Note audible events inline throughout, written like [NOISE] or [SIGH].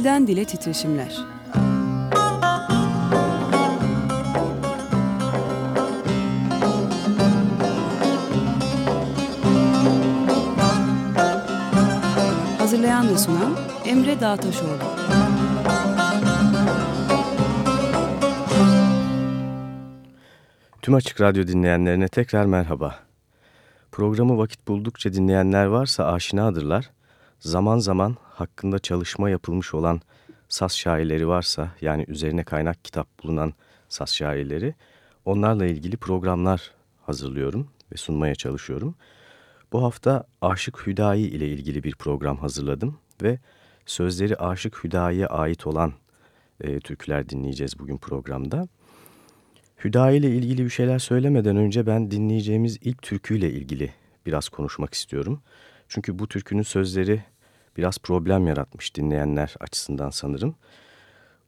Dilden Dile Titreşimler Hazırlayan ve sunan Emre Dağtaşoğlu Tüm Açık Radyo dinleyenlerine tekrar merhaba. Programı vakit buldukça dinleyenler varsa aşinadırlar. Zaman zaman hakkında çalışma yapılmış olan saz şairleri varsa yani üzerine kaynak kitap bulunan saz şairleri onlarla ilgili programlar hazırlıyorum ve sunmaya çalışıyorum. Bu hafta Aşık Hüdayi ile ilgili bir program hazırladım ve sözleri Aşık Hüdayi'ye ait olan e, türküler dinleyeceğiz bugün programda. Hüdayi ile ilgili bir şeyler söylemeden önce ben dinleyeceğimiz ilk türküyle ilgili biraz konuşmak istiyorum. Çünkü bu türkünün sözleri biraz problem yaratmış dinleyenler açısından sanırım.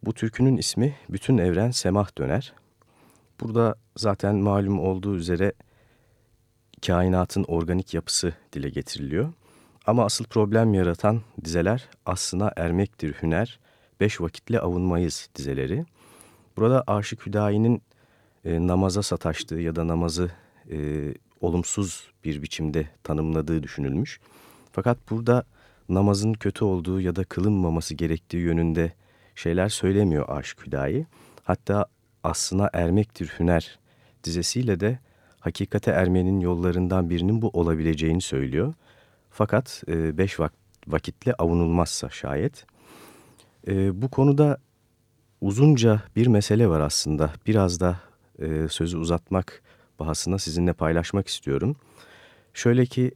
Bu türkünün ismi Bütün Evren Semah Döner. Burada zaten malum olduğu üzere kainatın organik yapısı dile getiriliyor. Ama asıl problem yaratan dizeler aslına ermektir hüner, beş vakitle avunmayız dizeleri. Burada Aşık Hüdayi'nin e, namaza sataştığı ya da namazı e, olumsuz bir biçimde tanımladığı düşünülmüş. Fakat burada namazın kötü olduğu ya da kılınmaması gerektiği yönünde şeyler söylemiyor Aşık Hüdayi. Hatta aslına ermektir hüner dizesiyle de hakikate ermenin yollarından birinin bu olabileceğini söylüyor. Fakat e, beş vak vakitle avunulmazsa şayet. E, bu konuda uzunca bir mesele var aslında. Biraz da e, sözü uzatmak bahasına sizinle paylaşmak istiyorum. Şöyle ki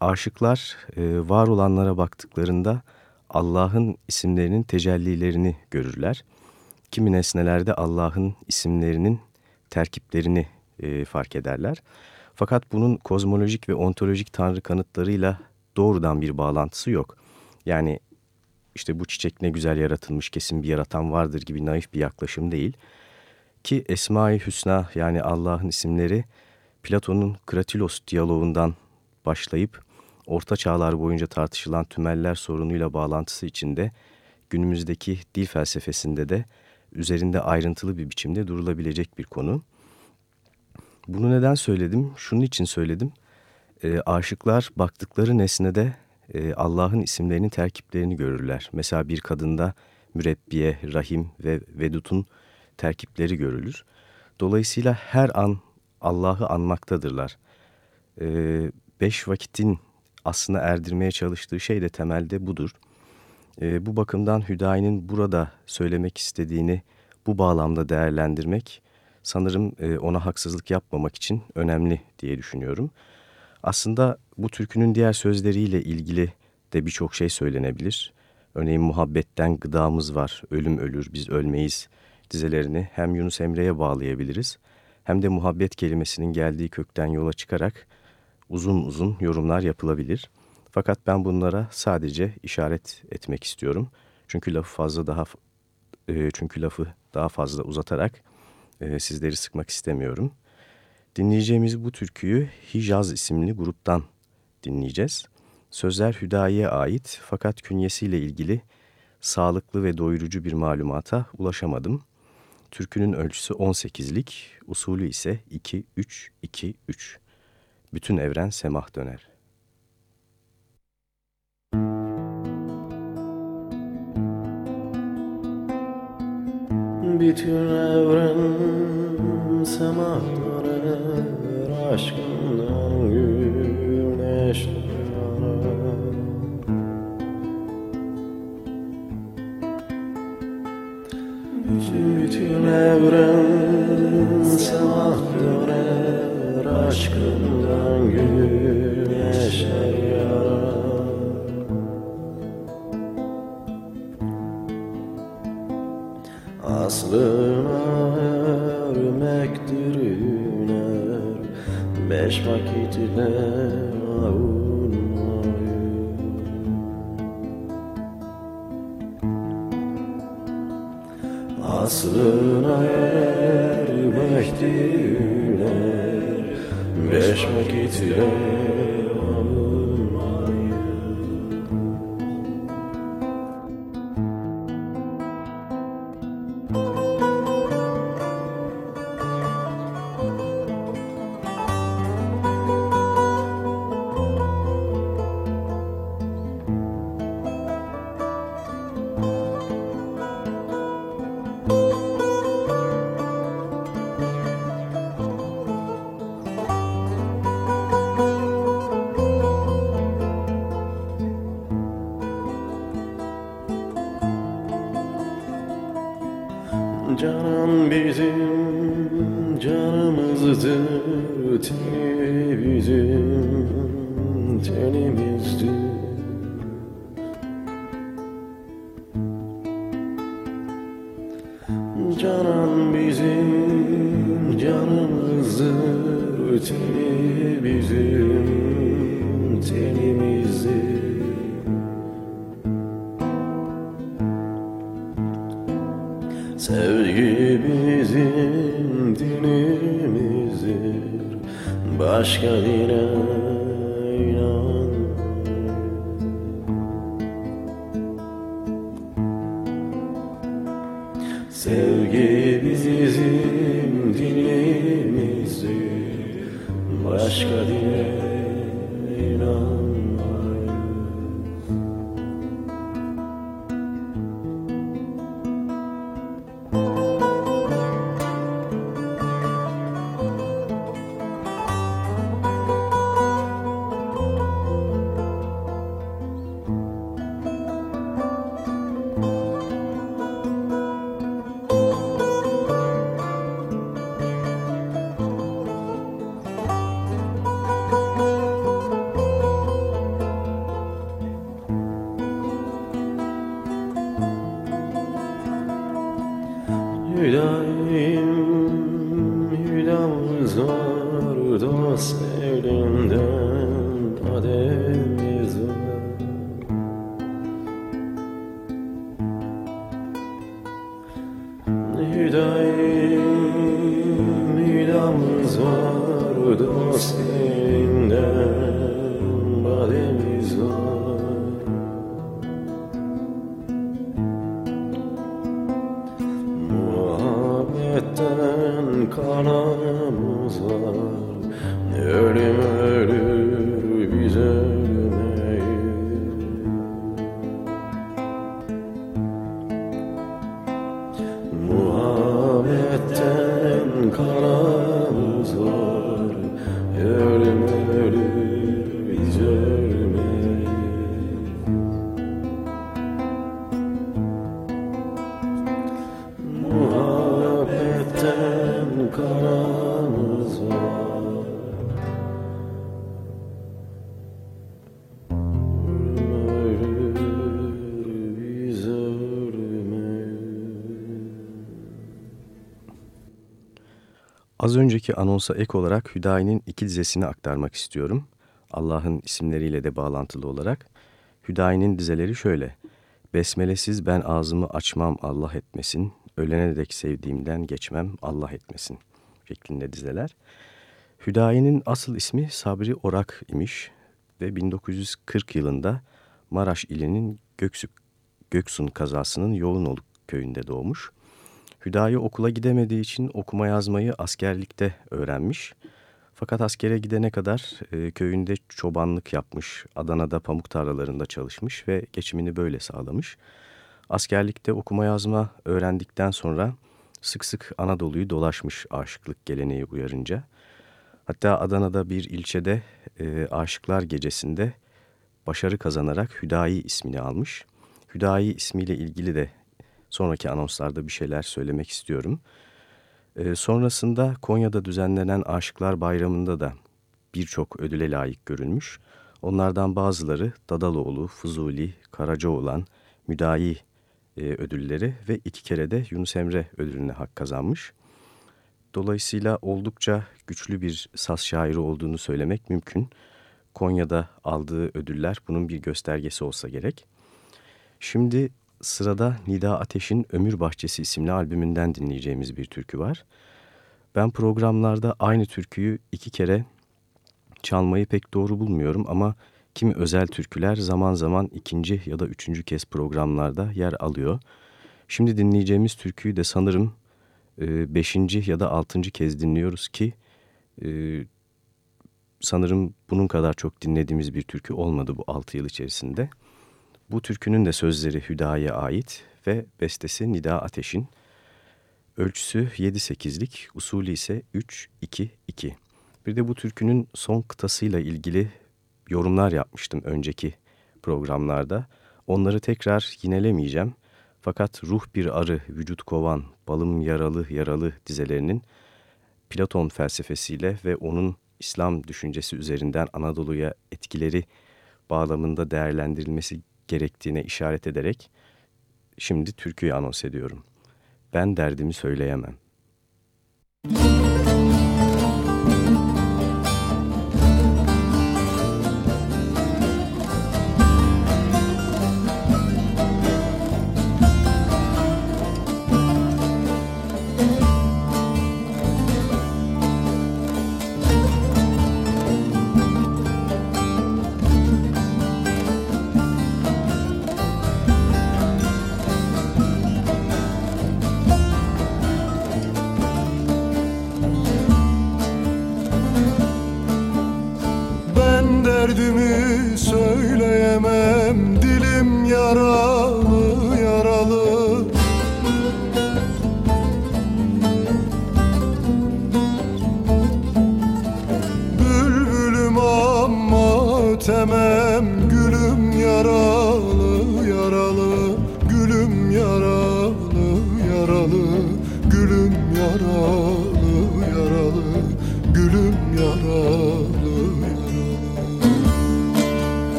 aşıklar e, var olanlara baktıklarında Allah'ın isimlerinin tecellilerini görürler. Kimi nesnelerde Allah'ın isimlerinin terkiplerini e, fark ederler. Fakat bunun kozmolojik ve ontolojik tanrı kanıtlarıyla doğrudan bir bağlantısı yok. Yani işte bu çiçek ne güzel yaratılmış kesin bir yaratan vardır gibi naif bir yaklaşım değil. Ki Esma-i Hüsna yani Allah'ın isimleri Platon'un Kratilos diyaloğundan başlayıp orta çağlar boyunca tartışılan tümeller sorunuyla bağlantısı içinde günümüzdeki dil felsefesinde de üzerinde ayrıntılı bir biçimde durulabilecek bir konu. Bunu neden söyledim? Şunun için söyledim. E, aşıklar baktıkları nesnede e, Allah'ın isimlerinin terkiplerini görürler. Mesela bir kadında mürebbiye, rahim ve vedutun terkipleri görülür. Dolayısıyla her an Allah'ı anmaktadırlar. E, beş vakitin aslında erdirmeye çalıştığı şey de temelde budur. E, bu bakımdan Hüdayi'nin burada söylemek istediğini bu bağlamda değerlendirmek sanırım e, ona haksızlık yapmamak için önemli diye düşünüyorum. Aslında bu türkünün diğer sözleriyle ilgili de birçok şey söylenebilir. Örneğin muhabbetten gıdamız var, ölüm ölür, biz ölmeyiz dizelerini hem Yunus Emre'ye bağlayabiliriz hem de muhabbet kelimesinin geldiği kökten yola çıkarak uzun uzun yorumlar yapılabilir. Fakat ben bunlara sadece işaret etmek istiyorum. Çünkü lafı fazla daha e, çünkü lafı daha fazla uzatarak e, sizleri sıkmak istemiyorum. Dinleyeceğimiz bu türküyü Hicaz isimli gruptan dinleyeceğiz. Sözler Hüdayi'ye ait fakat künyesiyle ilgili sağlıklı ve doyurucu bir malumata ulaşamadım. Türkünün ölçüsü 18'lik, usulü ise 2-3-2-3. Bütün evren semah döner. Bütün evren semah döner Aşkından güneşler Bütün evren semah döner Aşkından güneşler yarar Aslına ermektir üner Beş vakitle avunmayı. Aslına ermektir Beş vakitle Az önceki anonsa ek olarak Hüdayi'nin iki dizesini aktarmak istiyorum. Allah'ın isimleriyle de bağlantılı olarak. Hüdayi'nin dizeleri şöyle. Besmelesiz ben ağzımı açmam Allah etmesin. Ölene dek sevdiğimden geçmem Allah etmesin. Şeklinde dizeler. Hüdayi'nin asıl ismi Sabri Orak imiş ve 1940 yılında Maraş ilinin Göksü, Göksun kazasının Yoğunoluk köyünde doğmuş. Hüdayi okula gidemediği için okuma yazmayı askerlikte öğrenmiş. Fakat askere gidene kadar e, köyünde çobanlık yapmış, Adana'da pamuk tarlalarında çalışmış ve geçimini böyle sağlamış. Askerlikte okuma yazma öğrendikten sonra sık sık Anadolu'yu dolaşmış aşıklık geleneği uyarınca. Hatta Adana'da bir ilçede e, Aşıklar Gecesi'nde başarı kazanarak Hüdayi ismini almış. Hüdayi ismiyle ilgili de sonraki anonslarda bir şeyler söylemek istiyorum. Ee, sonrasında Konya'da düzenlenen Aşıklar Bayramı'nda da birçok ödüle layık görülmüş. Onlardan bazıları Dadaloğlu, Fuzuli, Karacaoğlan, Müdayi e, ödülleri ve iki kere de Yunus Emre ödülüne hak kazanmış. Dolayısıyla oldukça güçlü bir saz şairi olduğunu söylemek mümkün. Konya'da aldığı ödüller bunun bir göstergesi olsa gerek. Şimdi sırada Nida Ateş'in Ömür Bahçesi isimli albümünden dinleyeceğimiz bir türkü var. Ben programlarda aynı türküyü iki kere çalmayı pek doğru bulmuyorum ama kimi özel türküler zaman zaman ikinci ya da üçüncü kez programlarda yer alıyor. Şimdi dinleyeceğimiz türküyü de sanırım e, beşinci ya da altıncı kez dinliyoruz ki e, sanırım bunun kadar çok dinlediğimiz bir türkü olmadı bu altı yıl içerisinde. Bu türkünün de sözleri Hüda'ya ait ve bestesi Nida Ateş'in. Ölçüsü 7-8'lik, usulü ise 3-2-2. Bir de bu türkünün son kıtasıyla ilgili yorumlar yapmıştım önceki programlarda. Onları tekrar yinelemeyeceğim. Fakat ruh bir arı, vücut kovan, balım yaralı yaralı dizelerinin Platon felsefesiyle ve onun İslam düşüncesi üzerinden Anadolu'ya etkileri bağlamında değerlendirilmesi gerektiğine işaret ederek şimdi türküyü anons ediyorum. Ben derdimi söyleyemem. Müzik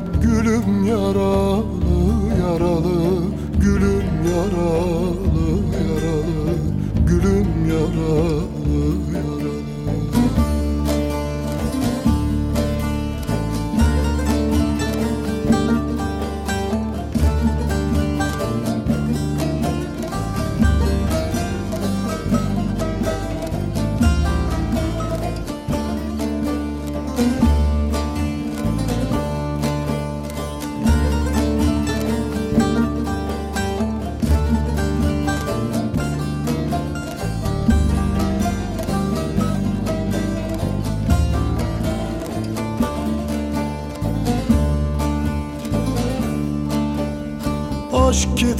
Aşk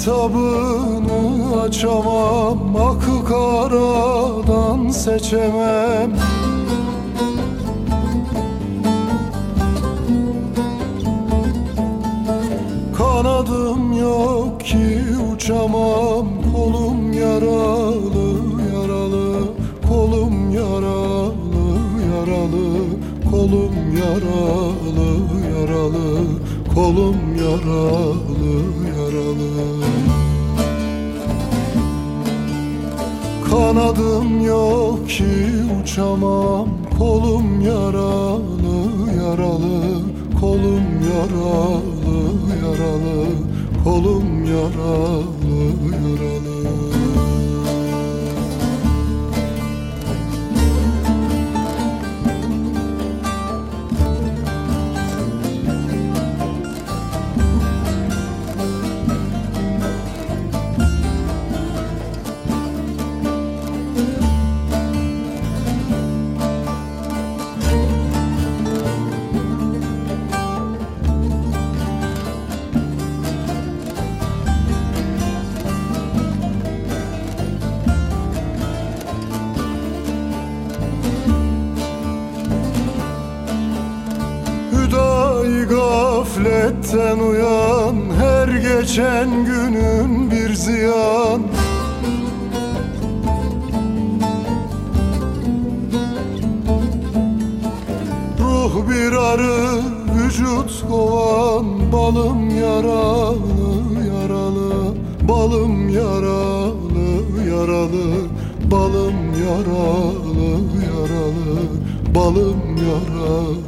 kitabını açamam Akı karadan seçemem. Kanadım yok ki uçamam Kolum yaralı yaralı. Kolum yaralı yaralı. Kolum yaralı yaralı. Kolum yaralı Kanadım yok ki uçamam. Kolum yaralı yaralı. Kolum yaralı yaralı. Kolum yaralı gafletten uyan Her geçen günün bir ziyan. Ruh bir arı, vücut kovan Balım yaralı, yaralı. Balım yaralı, yaralı. Balım yaralı, yaralı. Balım yaralı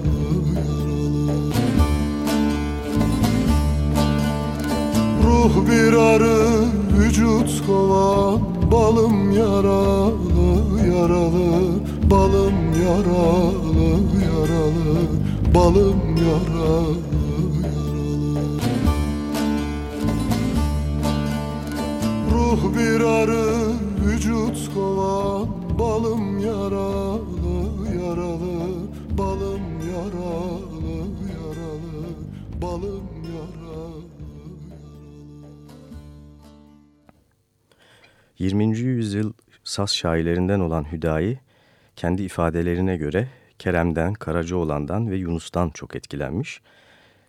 bir arı, vücut kovan Balım yaralı, yaralı Balım yaralı, yaralı Balım yaralı, 20. yüzyıl Saz şairlerinden olan Hüdayi, kendi ifadelerine göre Kerem'den, Karacaoğlan'dan ve Yunus'tan çok etkilenmiş.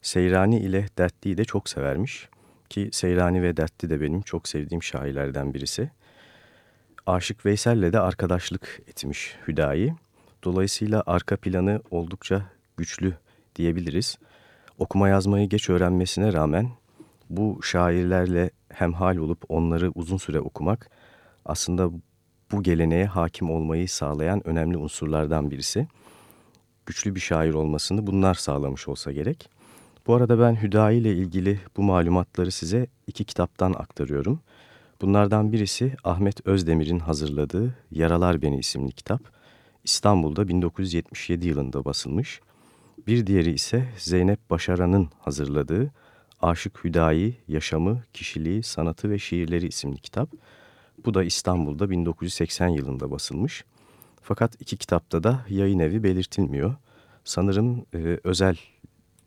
Seyrani ile Dertli'yi de çok severmiş ki Seyrani ve Dertli de benim çok sevdiğim şairlerden birisi. Aşık Veysel'le de arkadaşlık etmiş Hüdayi. Dolayısıyla arka planı oldukça güçlü diyebiliriz. Okuma yazmayı geç öğrenmesine rağmen bu şairlerle hemhal olup onları uzun süre okumak aslında bu geleneğe hakim olmayı sağlayan önemli unsurlardan birisi. Güçlü bir şair olmasını bunlar sağlamış olsa gerek. Bu arada ben Hüdayi ile ilgili bu malumatları size iki kitaptan aktarıyorum. Bunlardan birisi Ahmet Özdemir'in hazırladığı Yaralar Beni isimli kitap. İstanbul'da 1977 yılında basılmış. Bir diğeri ise Zeynep Başaran'ın hazırladığı Aşık Hüdayi, Yaşamı, Kişiliği, Sanatı ve Şiirleri isimli kitap. Bu da İstanbul'da 1980 yılında basılmış. Fakat iki kitapta da yayın evi belirtilmiyor. Sanırım e, özel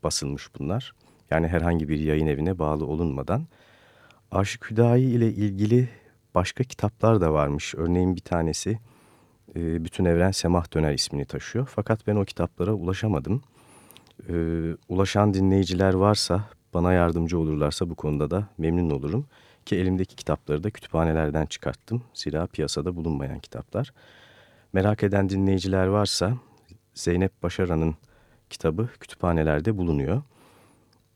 basılmış bunlar. Yani herhangi bir yayın evine bağlı olunmadan. Aşık Hüdayi ile ilgili başka kitaplar da varmış. Örneğin bir tanesi e, Bütün Evren Semah Döner ismini taşıyor. Fakat ben o kitaplara ulaşamadım. E, ulaşan dinleyiciler varsa bana yardımcı olurlarsa bu konuda da memnun olurum. Ki elimdeki kitapları da kütüphanelerden çıkarttım. Zira piyasada bulunmayan kitaplar. Merak eden dinleyiciler varsa Zeynep Başaran'ın kitabı kütüphanelerde bulunuyor.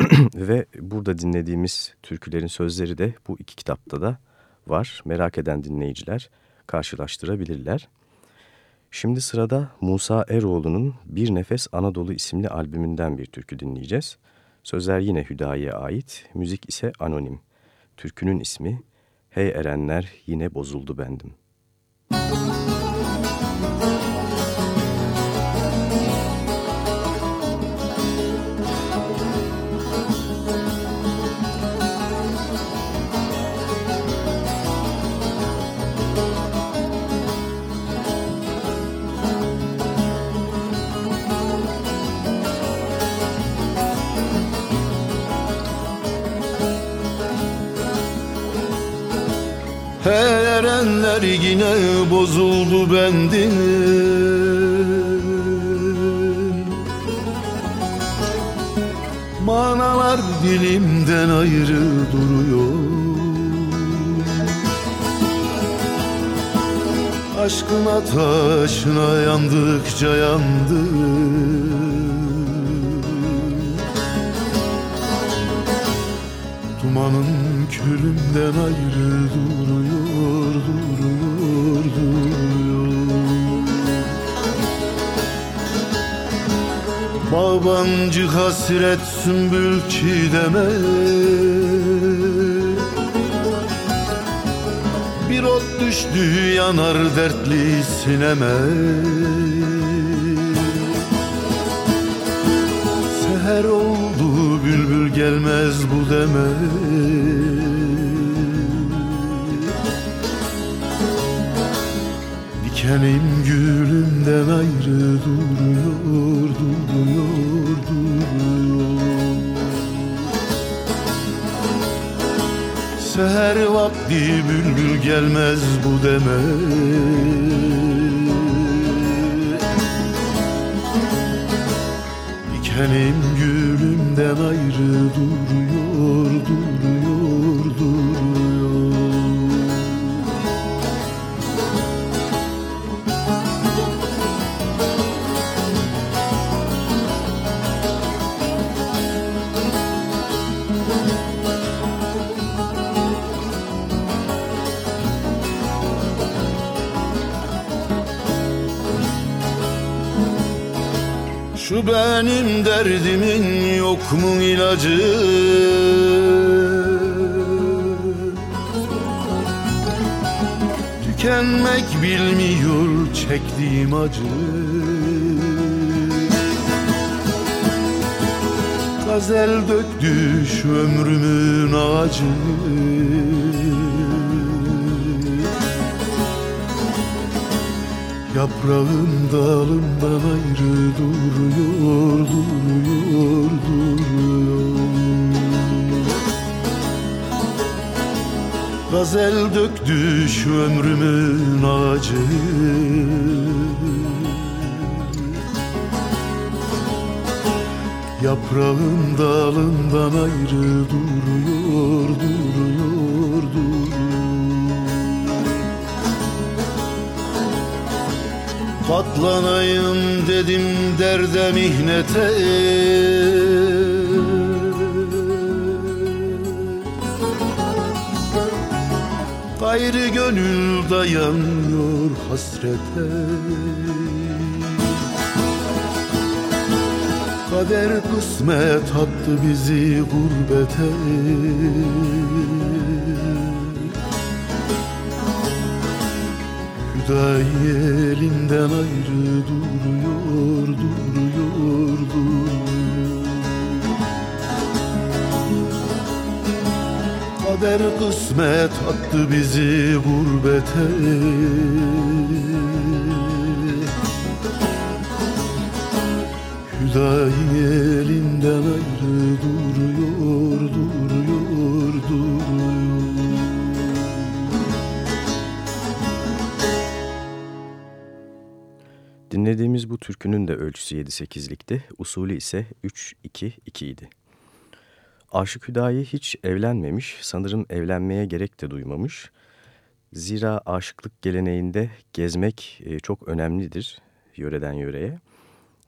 [CLEARS THROAT] Ve burada dinlediğimiz türkülerin sözleri de bu iki kitapta da var. Merak eden dinleyiciler karşılaştırabilirler. Şimdi sırada Musa Eroğlu'nun Bir Nefes Anadolu isimli albümünden bir türkü dinleyeceğiz. Sözler yine Hüdayi'ye ait, müzik ise anonim. Türkünün ismi Hey Erenler Yine Bozuldu Bendim. Müzik Erenler yine bozuldu bendim Manalar dilimden ayrı duruyor. Aşkın ateşine yandıkça yandım Dumanın külünden ayrı duruyor, Babancı hasret sümbül çiğdeme. Bir ot düştü yanar dertli sineme. Seher oldu bülbül gelmez bu deme. Dikenim gülümden ayrı duruyor, Seher vakti bülbül gelmez bu deme. Dikenim gülümden ayrı duruyor, Şu benim derdimin yok mu ilacı? Tükenmek bilmiyor çektiğim acı. Gazel döktü şu ömrümün ağacı Yaprağım dalımdan ayrı duruyor, duruyor, duruyor. Gazel döktü şu ömrümün ağacı. Yaprağım dalından ayrı duruyor Katlanayım dedim derde mihnete. Gayrı gönül dayanıyor hasrete. Kader kısmet attı bizi gurbete Hüdayi elinden ayrı duruyor, duruyor, duruyor. Kader kısmet attı bizi gurbete. Hüdayi elinden ayrı duruyor, duruyor, duruyor Dinlediğimiz bu türkünün de ölçüsü 7-8'likti, usulü ise 3-2-2 idi. Aşık Hüdayi hiç evlenmemiş, sanırım evlenmeye gerek de duymamış. Zira aşıklık geleneğinde gezmek e, çok önemlidir yöreden yöreye.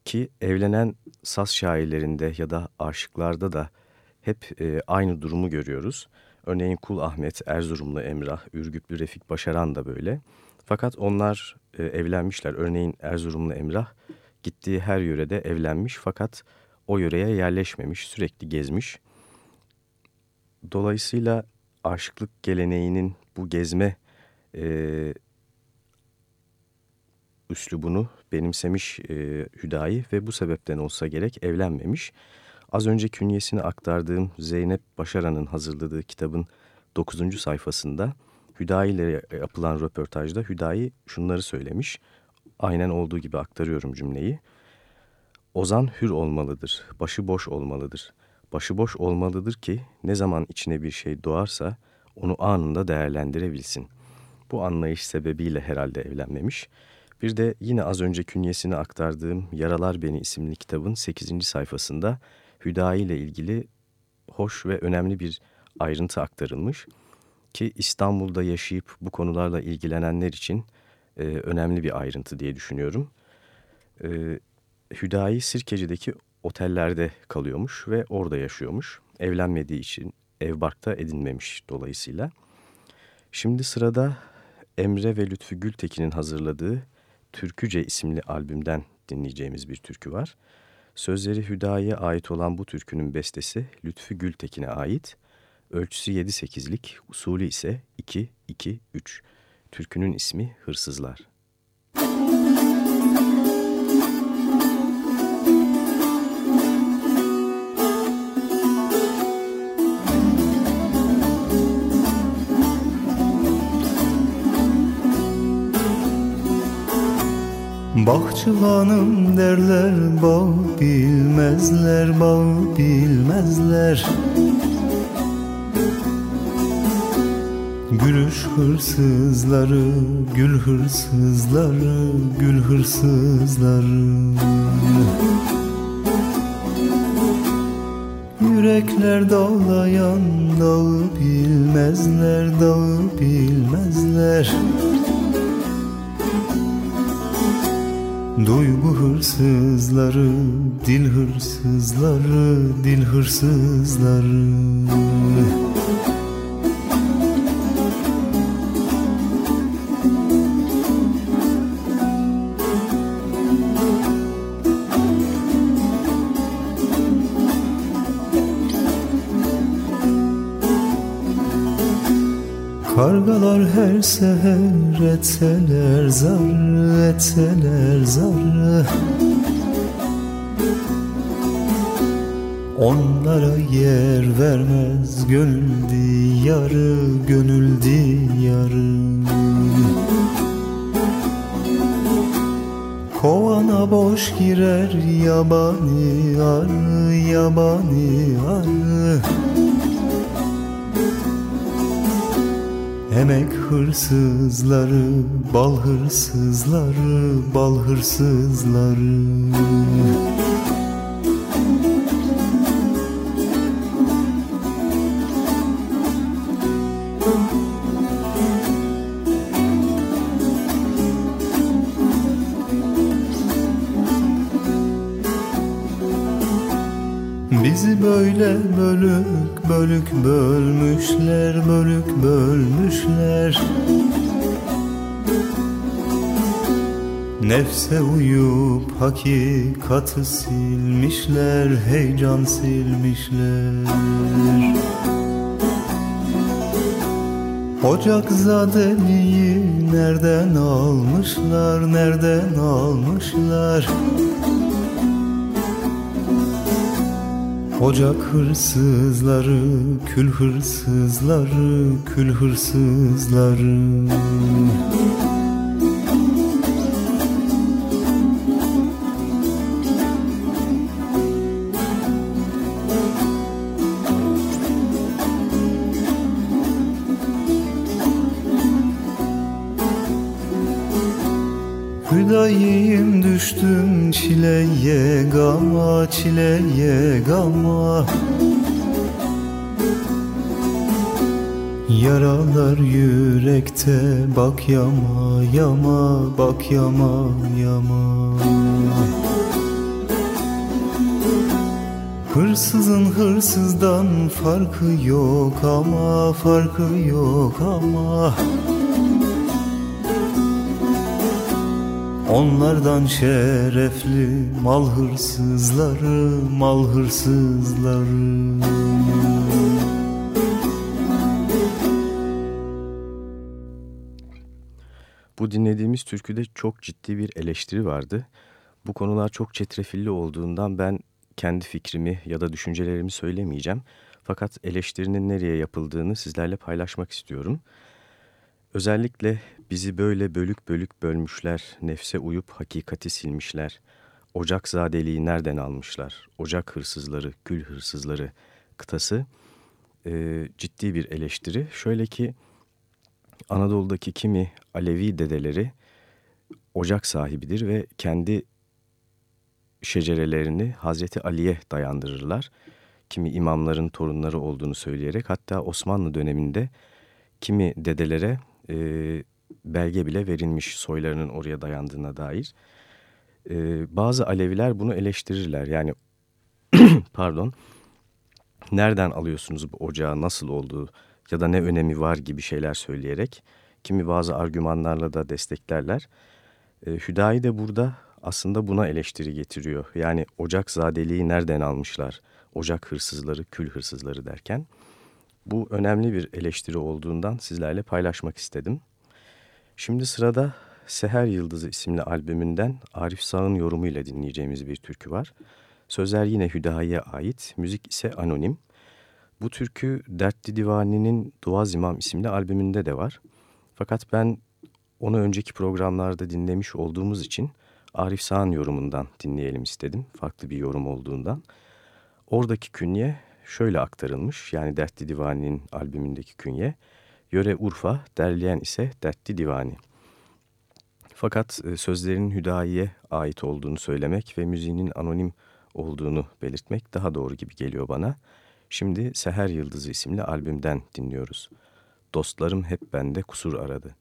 Ki evlenen saz şairlerinde ya da aşıklarda da hep e, aynı durumu görüyoruz. Örneğin Kul Ahmet, Erzurumlu Emrah, Ürgüplü Refik Başaran da böyle. Fakat onlar e, evlenmişler. Örneğin Erzurumlu Emrah gittiği her yörede evlenmiş fakat o yöreye yerleşmemiş, sürekli gezmiş. Dolayısıyla aşıklık geleneğinin bu gezme e, üslubunu benimsemiş e, Hüdayi ve bu sebepten olsa gerek evlenmemiş. Az önce künyesini aktardığım Zeynep Başaran'ın hazırladığı kitabın 9. sayfasında Hüdayi ile yapılan röportajda Hüdayi şunları söylemiş. Aynen olduğu gibi aktarıyorum cümleyi. Ozan hür olmalıdır, başı boş olmalıdır. Başıboş olmalıdır ki ne zaman içine bir şey doğarsa onu anında değerlendirebilsin. Bu anlayış sebebiyle herhalde evlenmemiş. Bir de yine az önce künyesini aktardığım Yaralar Beni isimli kitabın 8. sayfasında Hüdayi ile ilgili hoş ve önemli bir ayrıntı aktarılmış ki İstanbul'da yaşayıp bu konularla ilgilenenler için e, önemli bir ayrıntı diye düşünüyorum. E, Hüdayi Sirkeci'deki otellerde kalıyormuş ve orada yaşıyormuş. Evlenmediği için ev barkta edinmemiş dolayısıyla. Şimdi sırada Emre ve Lütfü Gültekin'in hazırladığı Türküce isimli albümden dinleyeceğimiz bir türkü var. Sözleri Hüdayi'ye ait olan bu türkünün bestesi Lütfü Gültekin'e ait. Ölçüsü 7-8'lik, usulü ise 2-2-3. Türkünün ismi Hırsızlar. Bahçıvanım derler bağ bilmezler bağ bilmezler Gülüş hırsızları gül hırsızları gül hırsızları. Yürekler dağlayan dağı bilmezler dağı bilmezler. Duygu hırsızları, dil hırsızları, dil hırsızları Kargalar her seher etseler zar etseler zar Onlara yer vermez gönül diyarı gönül diyarı. Kovana boş girer yabani ar yabani ar Emek hırsızları, bal hırsızları, bal hırsızları. Bizi böyle bölüp bölük bölmüşler bölük bölmüşler. Nefse uyup hakikatı silmişler Heyecan silmişler. Ocak zadeliği nereden almışlar Nereden almışlar Ocak hırsızları, kül hırsızları, kül hırsızları. Hüdayim düştüm çileye gama çileye gama bak yama yama bak yama yama Hırsızın hırsızdan farkı yok ama farkı yok ama Onlardan şerefli mal hırsızları, mal hırsızları. Bu dinlediğimiz türküde çok ciddi bir eleştiri vardı. Bu konular çok çetrefilli olduğundan ben kendi fikrimi ya da düşüncelerimi söylemeyeceğim. Fakat eleştirinin nereye yapıldığını sizlerle paylaşmak istiyorum. Özellikle bizi böyle bölük bölük bölmüşler, nefse uyup hakikati silmişler. Ocak zadeliği nereden almışlar? Ocak hırsızları, kül hırsızları kıtası e, ciddi bir eleştiri. Şöyle ki Anadolu'daki kimi Alevi dedeleri ocak sahibidir ve kendi şecerelerini Hazreti Ali'ye dayandırırlar. Kimi imamların torunları olduğunu söyleyerek hatta Osmanlı döneminde kimi dedelere e, belge bile verilmiş soylarının oraya dayandığına dair. E, bazı Aleviler bunu eleştirirler. Yani [CLEARS THROAT] pardon nereden alıyorsunuz bu ocağı nasıl olduğu ya da ne önemi var gibi şeyler söyleyerek kimi bazı argümanlarla da desteklerler. E, Hüdayi de burada aslında buna eleştiri getiriyor. Yani ocak zadeliği nereden almışlar? Ocak hırsızları, kül hırsızları derken. Bu önemli bir eleştiri olduğundan sizlerle paylaşmak istedim. Şimdi sırada Seher Yıldızı isimli albümünden Arif Sağ'ın yorumuyla dinleyeceğimiz bir türkü var. Sözler yine Hüdayi'ye ait, müzik ise anonim. Bu türkü Dertli Divani'nin Duaz İmam isimli albümünde de var. Fakat ben onu önceki programlarda dinlemiş olduğumuz için Arif Sağ'ın yorumundan dinleyelim istedim. Farklı bir yorum olduğundan. Oradaki künye şöyle aktarılmış. Yani Dertli Divani'nin albümündeki künye. Yöre Urfa, derleyen ise Dertli Divani. Fakat e, sözlerin Hüdayi'ye ait olduğunu söylemek ve müziğinin anonim olduğunu belirtmek daha doğru gibi geliyor bana. Şimdi Seher Yıldızı isimli albümden dinliyoruz. Dostlarım hep bende kusur aradı.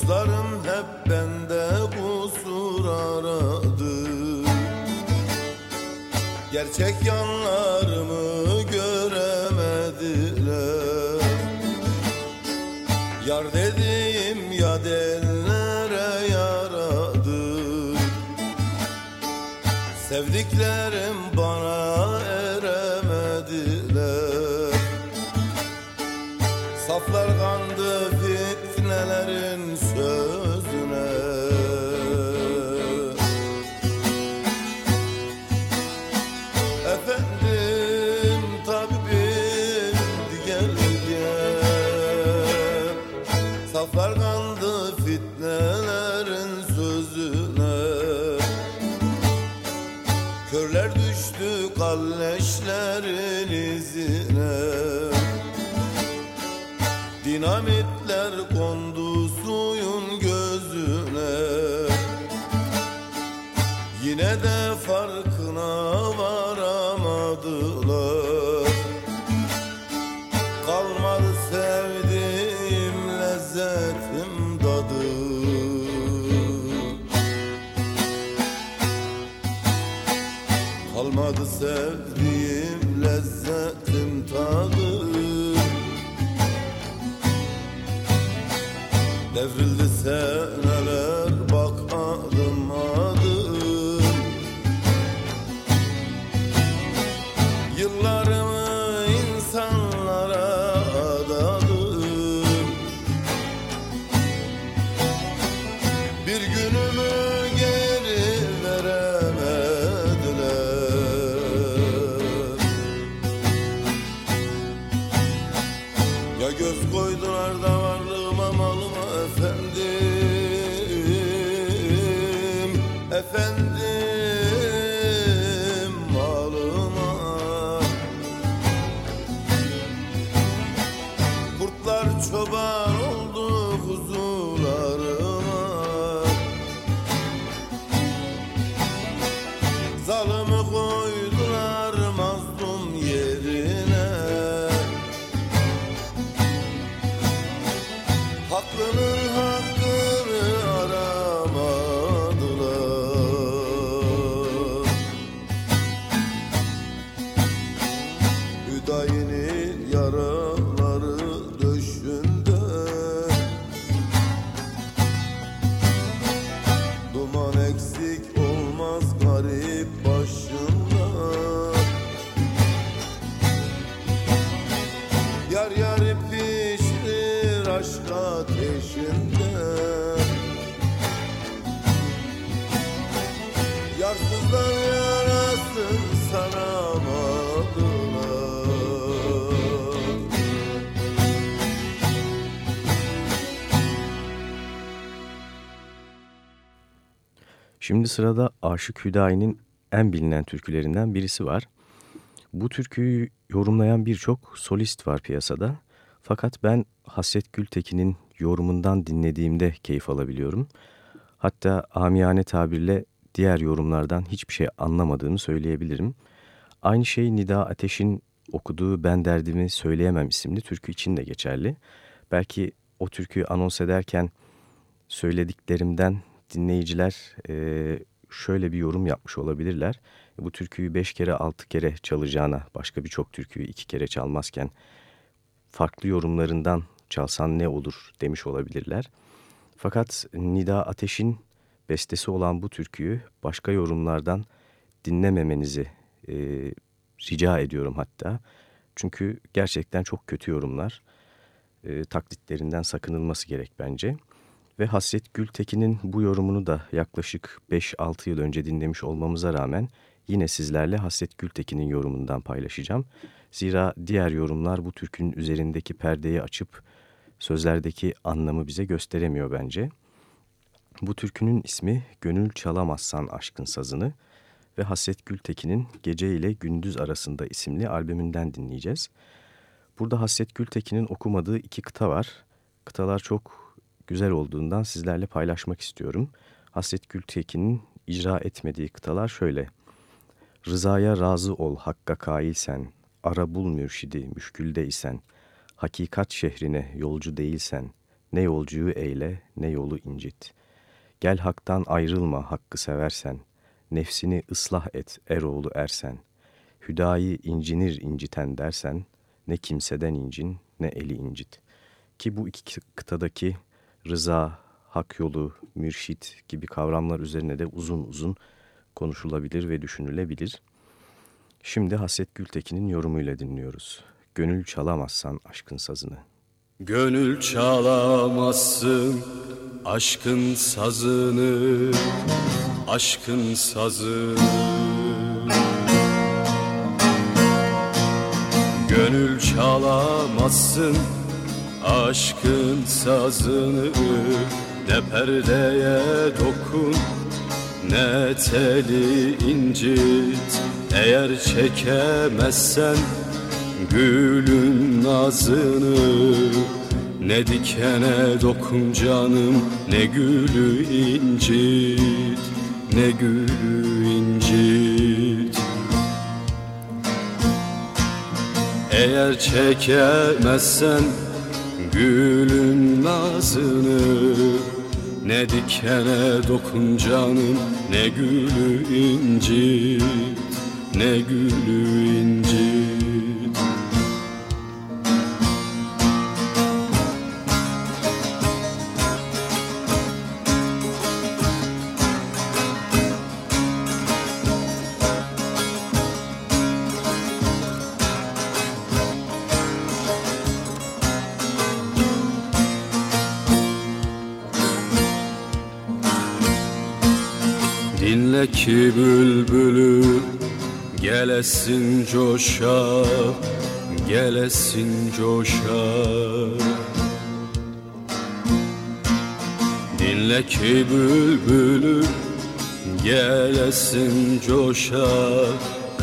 Dostlarım hep bende kusur aradı. Gerçek yanlarımı You love Şimdi sırada Aşık Hüdayi'nin en bilinen türkülerinden birisi var. Bu türküyü yorumlayan birçok solist var piyasada. Fakat ben Hasret Gültekin'in yorumundan dinlediğimde keyif alabiliyorum. Hatta amiyane tabirle diğer yorumlardan hiçbir şey anlamadığımı söyleyebilirim. Aynı şey Nida Ateş'in okuduğu Ben Derdimi Söyleyemem isimli türkü için de geçerli. Belki o türküyü anons ederken söylediklerimden dinleyiciler e, şöyle bir yorum yapmış olabilirler. Bu türküyü beş kere altı kere çalacağına başka birçok türküyü iki kere çalmazken farklı yorumlarından çalsan ne olur demiş olabilirler. Fakat Nida Ateş'in bestesi olan bu türküyü başka yorumlardan dinlememenizi e, rica ediyorum hatta. Çünkü gerçekten çok kötü yorumlar. E, taklitlerinden sakınılması gerek bence. Ve Hasret Gültekin'in bu yorumunu da yaklaşık 5-6 yıl önce dinlemiş olmamıza rağmen yine sizlerle Hasret Gültekin'in yorumundan paylaşacağım. Zira diğer yorumlar bu türkünün üzerindeki perdeyi açıp sözlerdeki anlamı bize gösteremiyor bence. Bu türkünün ismi Gönül Çalamazsan Aşkın Sazını ve Hasret Gültekin'in Gece ile Gündüz Arasında isimli albümünden dinleyeceğiz. Burada Hasret Gültekin'in okumadığı iki kıta var. Kıtalar çok güzel olduğundan sizlerle paylaşmak istiyorum. Hasret Gültekin'in icra etmediği kıtalar şöyle. Rızaya razı ol hakka kailsen, ara bul mürşidi müşkülde isen, hakikat şehrine yolcu değilsen, ne yolcuyu eyle ne yolu incit. Gel haktan ayrılma hakkı seversen, nefsini ıslah et eroğlu ersen, hüdayı incinir inciten dersen, ne kimseden incin ne eli incit. Ki bu iki kıtadaki rıza, hak yolu, mürşit gibi kavramlar üzerine de uzun uzun konuşulabilir ve düşünülebilir. Şimdi Hasret Gültekin'in yorumuyla dinliyoruz. Gönül çalamazsan aşkın sazını. Gönül çalamazsın aşkın sazını, aşkın sazını. Gönül çalamazsın aşkın sazını Ne perdeye dokun. Ne teli incit Eğer çekemezsen gülün nazını Ne dikene dokun canım. Ne gülü incit Ne gülü incit. Eğer çekemezsen Gülün nazını Ne dikene dokun canım Ne gülü incit Ne gülü incit Dinle ki bülbülü gelesin coşa Gelesin coşa. Dinle ki bülbülü gelesin coşa.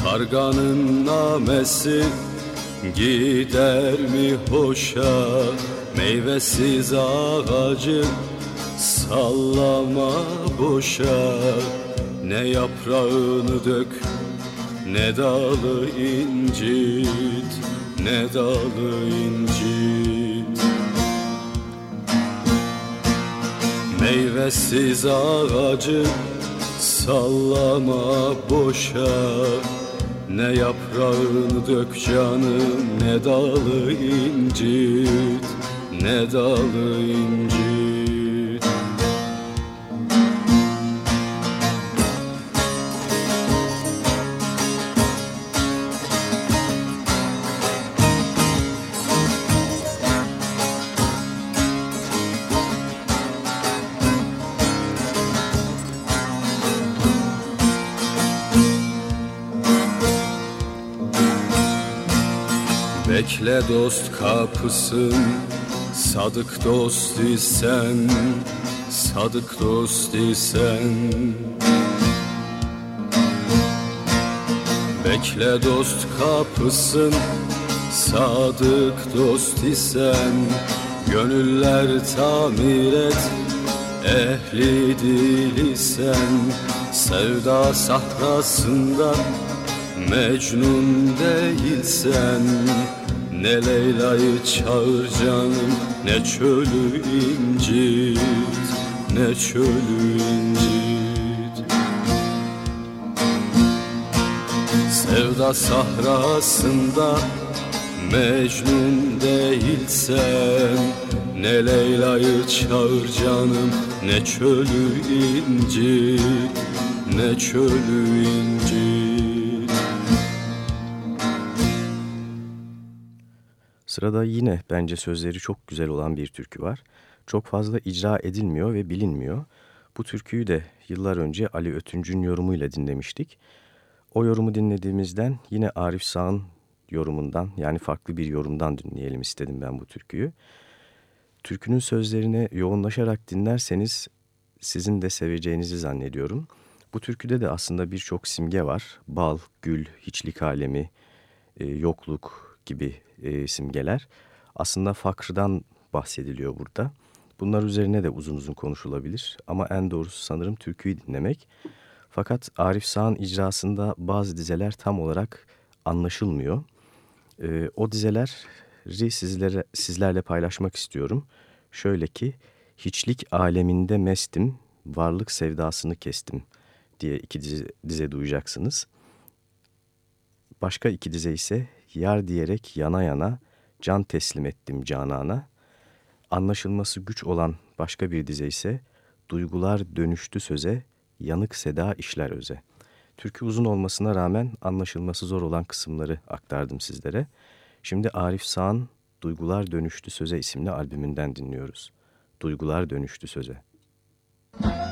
Karganın namesi gider mi hoşa? Meyvesiz ağacı sallama boşa Ne yaprağını dök ne dalı incit Ne dalı incit. Meyvesiz ağacı sallama boşa. Ne yaprağını dök canım ne dalı incit Ne dalı incit Bekle dost kapısın Sadık dost isen Sadık dost isen. Bekle dost kapısın Sadık dost isen. Gönüller tamir et Ehli dil isen. Sevda sahrasında Mecnun değilsen Ne Leyla'yı çağır canım Ne çölü incit Ne çölü incit. Sevda sahrasında Mecnun değilsen Ne Leyla'yı çağır canım Ne çölü incit Ne çölü incit Sırada yine bence sözleri çok güzel olan bir türkü var. Çok fazla icra edilmiyor ve bilinmiyor. Bu türküyü de yıllar önce Ali Ötüncü'nün yorumuyla dinlemiştik. O yorumu dinlediğimizden yine Arif Sağ'ın yorumundan yani farklı bir yorumdan dinleyelim istedim ben bu türküyü. Türkünün sözlerine yoğunlaşarak dinlerseniz sizin de seveceğinizi zannediyorum. Bu türküde de aslında birçok simge var. Bal, gül, hiçlik alemi, e, yokluk gibi e, simgeler. Aslında fakrdan bahsediliyor burada. Bunlar üzerine de uzun uzun konuşulabilir ama en doğrusu sanırım türküyü dinlemek. Fakat Arif Sağ'ın icrasında bazı dizeler tam olarak anlaşılmıyor. E, o dizeleri sizlere, sizlerle paylaşmak istiyorum. Şöyle ki, hiçlik aleminde mestim, varlık sevdasını kestim diye iki dize, dize duyacaksınız. Başka iki dize ise yar diyerek yana yana can teslim ettim canana. Anlaşılması güç olan başka bir dize ise duygular dönüştü söze, yanık seda işler öze. Türkü uzun olmasına rağmen anlaşılması zor olan kısımları aktardım sizlere. Şimdi Arif Sağ'ın Duygular Dönüştü Söze isimli albümünden dinliyoruz. Duygular Dönüştü Söze. Müzik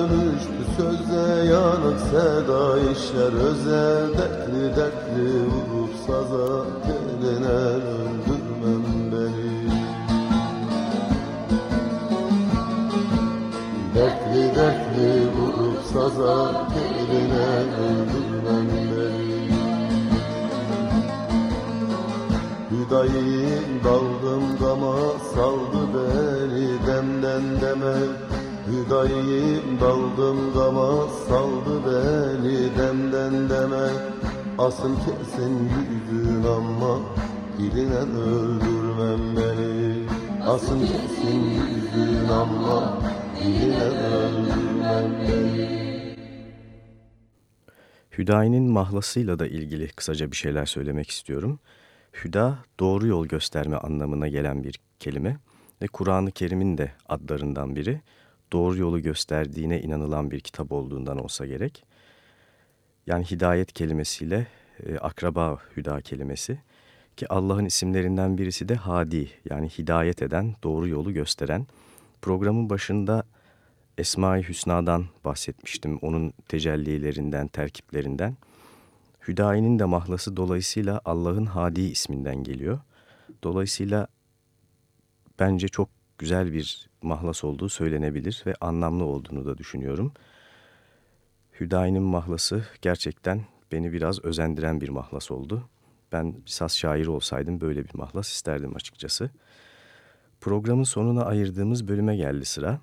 dönüştü söze yanık seda işler özel Dertli dertli vurup saza geline öldürmem beni. Dertli dertli vurup saza geline öldürmem beni. Hüdayim daldım gama saldı beni demden deme Hüdayim daldım gama saldı beni demden deme. Asım kesin yüzün ama diline öldürmem beni. Asım kesin yüzün ama diline öldürmem beni. Hüdayi'nin mahlasıyla da ilgili kısaca bir şeyler söylemek istiyorum. Hüda doğru yol gösterme anlamına gelen bir kelime ve Kur'an-ı Kerim'in de adlarından biri doğru yolu gösterdiğine inanılan bir kitap olduğundan olsa gerek. Yani hidayet kelimesiyle e, akraba hüda kelimesi ki Allah'ın isimlerinden birisi de Hadi yani hidayet eden, doğru yolu gösteren. Programın başında Esma-i Hüsna'dan bahsetmiştim, onun tecellilerinden, terkiplerinden. Hüdayi'nin de mahlası dolayısıyla Allah'ın Hadi isminden geliyor. Dolayısıyla bence çok güzel bir mahlas olduğu söylenebilir ve anlamlı olduğunu da düşünüyorum. Hüdayi'nin mahlası gerçekten beni biraz özendiren bir mahlas oldu. Ben saz şairi olsaydım böyle bir mahlas isterdim açıkçası. Programın sonuna ayırdığımız bölüme geldi sıra.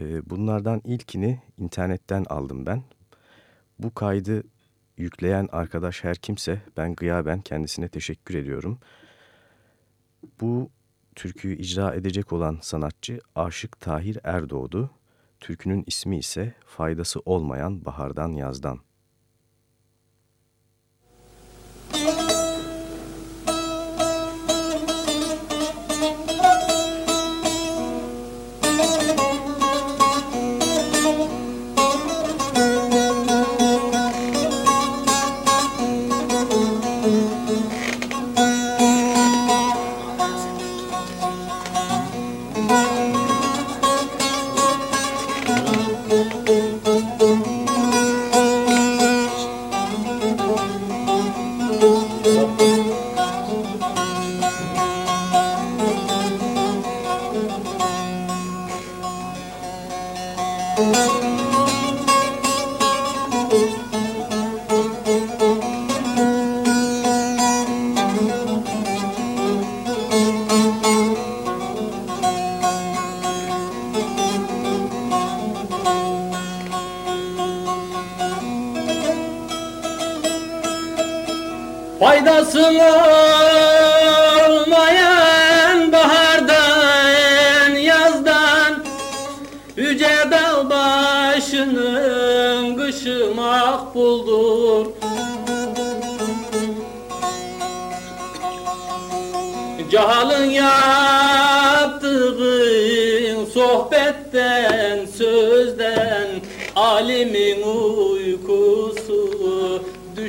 Bunlardan ilkini internetten aldım ben. Bu kaydı yükleyen arkadaş her kimse ben gıyaben kendisine teşekkür ediyorum. Bu türküyü icra edecek olan sanatçı Aşık Tahir Erdoğdu. Türkünün ismi ise Faydası Olmayan Bahardan Yazdan.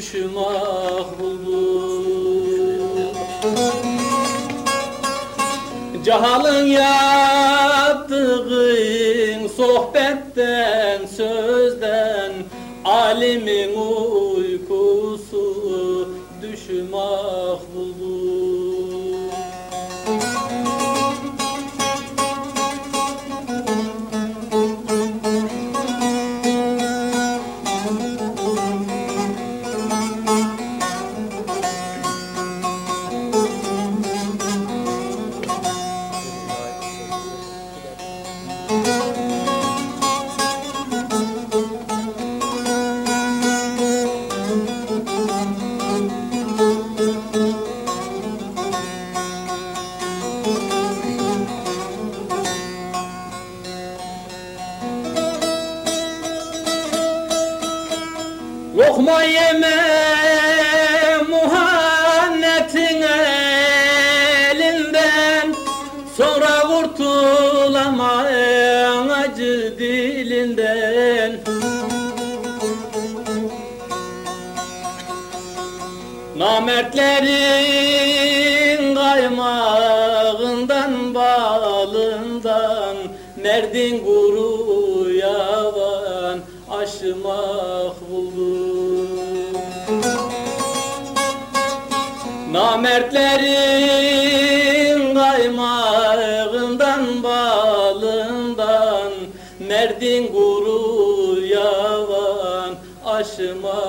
Düşmak bulur Cahalın yaptığın sohbetten sözden Alimin uykusu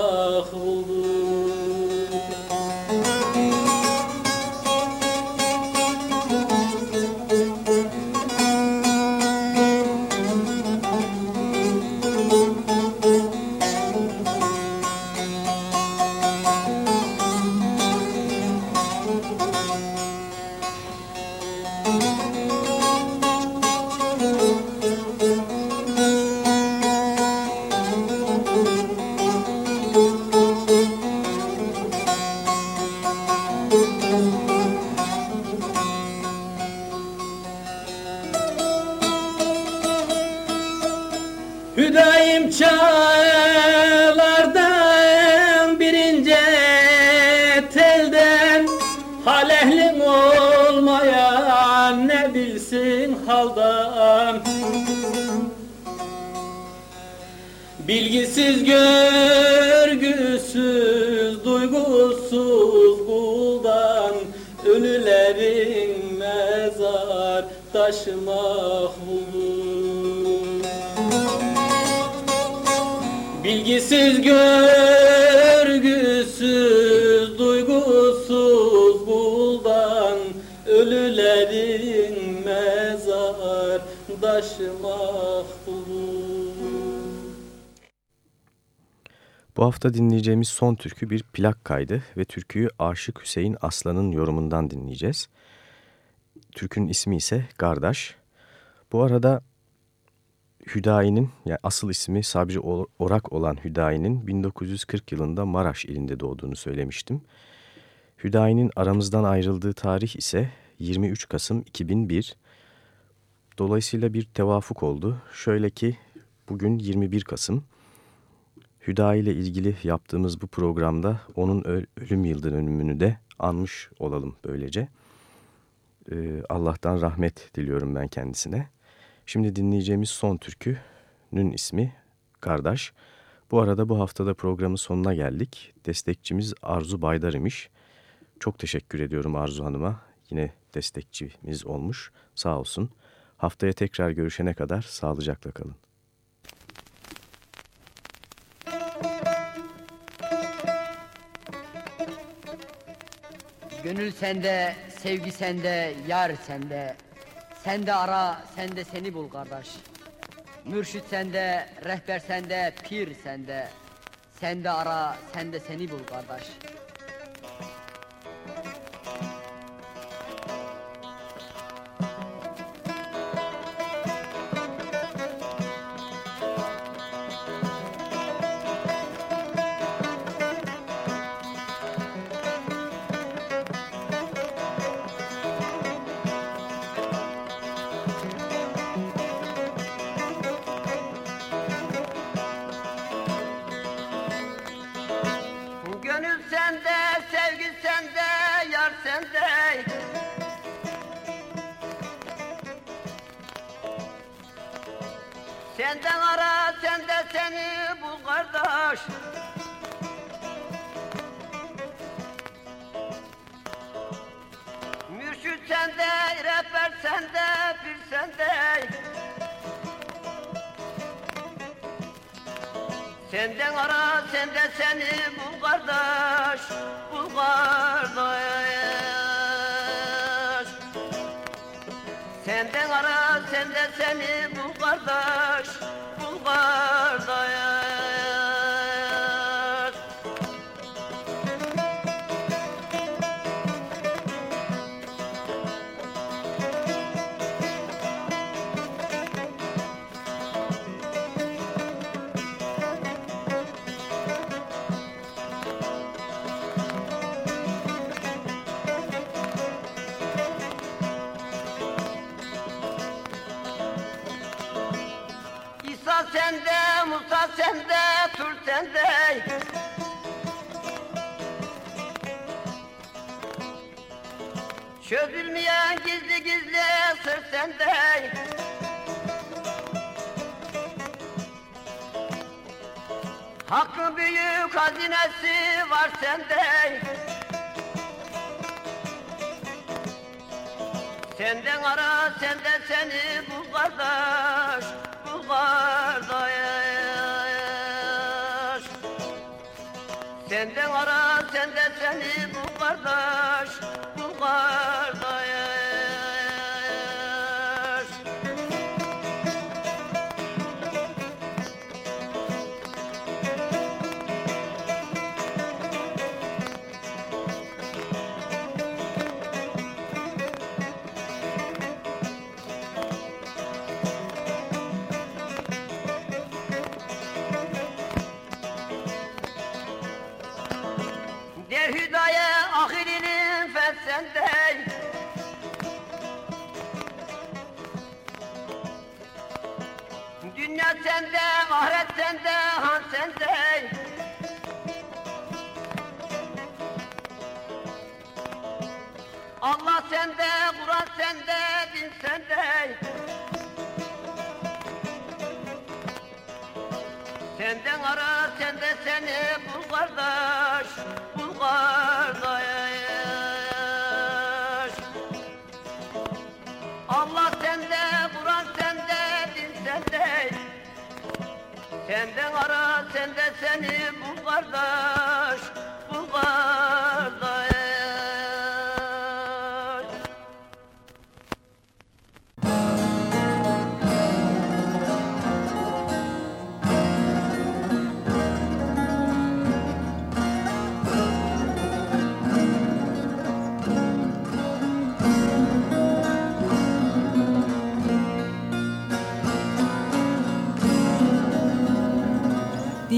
aşmak görgüsüz duygusuz kuldan Ölülerin mezar taşımak bulur Bilgisiz görgüsüz duygusuz kuldan Ölülerin mezar taşımak bulur Bu hafta dinleyeceğimiz son türkü bir plak kaydı ve türküyü Aşık Hüseyin Aslan'ın yorumundan dinleyeceğiz. Türkünün ismi ise Gardaş. Bu arada Hüdayi'nin yani asıl ismi Sabri Orak olan Hüdayi'nin 1940 yılında Maraş ilinde doğduğunu söylemiştim. Hüdayi'nin aramızdan ayrıldığı tarih ise 23 Kasım 2001. Dolayısıyla bir tevafuk oldu. Şöyle ki bugün 21 Kasım. Hüdayi ile ilgili yaptığımız bu programda onun ölüm yıl dönümünü de anmış olalım böylece. Ee, Allah'tan rahmet diliyorum ben kendisine. Şimdi dinleyeceğimiz son türkünün ismi Kardeş. Bu arada bu haftada programın sonuna geldik. Destekçimiz Arzu Baydar imiş. Çok teşekkür ediyorum Arzu Hanım'a. Yine destekçimiz olmuş. Sağ olsun. Haftaya tekrar görüşene kadar sağlıcakla kalın. Gönül sende, sevgi sende, yar sende. Sen de ara, sen de seni bul kardeş. Mürşit sende, rehber sende, pir sende. Sen de ara, sen de seni bul kardeş. Sende, rehber sende, bir sende. Senden ara sende seni bul kardeş Bul kardeş. Senden ara sende seni bul kardeş sende, Tur sende. Çözülmeyen gizli gizli sır sende. Hakkın büyük hazinesi var sende. Senden ara sende seni bul kardeş Bul kardeş Senden ara sende seni bul kardeş sende, ahiret sende, han sende. Allah sende, Kur'an sende, din sende. Senden ara sende seni bul kardeş Senden ara sende seni bul kardeş